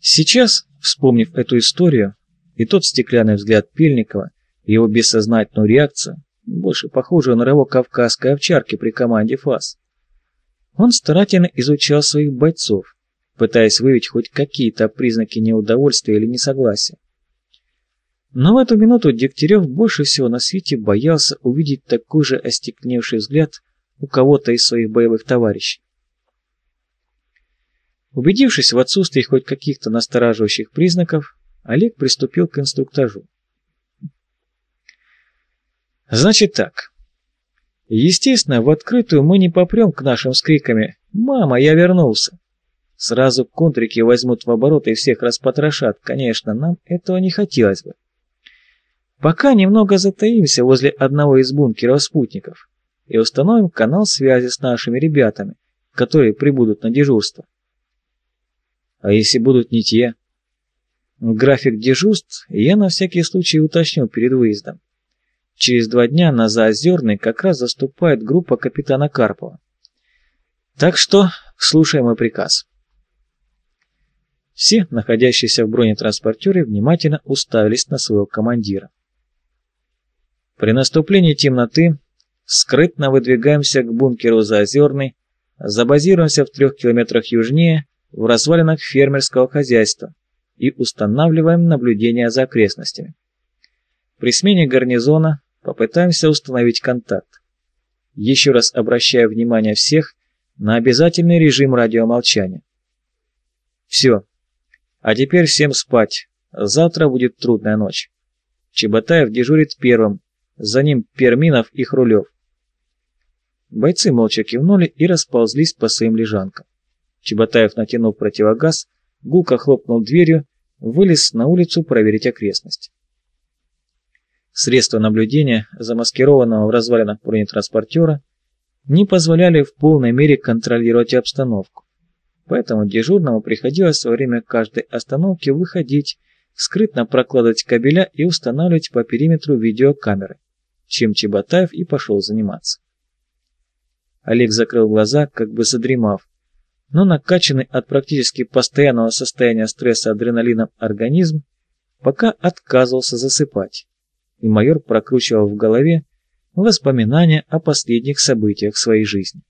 Сейчас, вспомнив эту историю, и тот стеклянный взгляд Пельникова, и его бессознательную реакцию, больше похожую на рывок кавказской овчарки при команде ФАС, он старательно изучал своих бойцов, пытаясь выявить хоть какие-то признаки неудовольствия или несогласия. Но в эту минуту Дегтярев больше всего на свете боялся увидеть такой же остекневший взгляд у кого-то из своих боевых товарищей. Убедившись в отсутствии хоть каких-то настораживающих признаков, Олег приступил к инструктажу. Значит так. Естественно, в открытую мы не попрем к нашим с криками «Мама, я вернулся!». Сразу контрики возьмут в оборот и всех распотрошат. Конечно, нам этого не хотелось бы. Пока немного затаимся возле одного из бункеров спутников и установим канал связи с нашими ребятами, которые прибудут на дежурство. А если будут не те? График дежурств я на всякий случай уточню перед выездом. Через два дня на Заозерный как раз заступает группа капитана Карпова. Так что слушаем мой приказ. Все, находящиеся в бронетранспортере, внимательно уставились на своего командира. При наступлении темноты скрытно выдвигаемся к бункеру Заозерный, забазируемся в трех километрах южнее в развалинах фермерского хозяйства и устанавливаем наблюдение за окрестностями. При смене гарнизона попытаемся установить контакт. Еще раз обращаю внимание всех на обязательный режим радиомолчания. Все. А теперь всем спать. Завтра будет трудная ночь. Чеботаев дежурит первым, за ним Перминов и Хрулев. Бойцы молча кивнули и расползлись по своим лежанкам. Чеботаев, натянув противогаз, гулко хлопнул дверью, вылез на улицу проверить окрестность. Средства наблюдения, замаскированного в развалинах бронетранспортера, не позволяли в полной мере контролировать обстановку. Поэтому дежурному приходилось во время каждой остановки выходить, скрытно прокладывать кабеля и устанавливать по периметру видеокамеры чем Чеботаев и пошел заниматься. Олег закрыл глаза, как бы задремав, но накачанный от практически постоянного состояния стресса адреналином организм пока отказывался засыпать, и майор прокручивал в голове воспоминания о последних событиях своей жизни.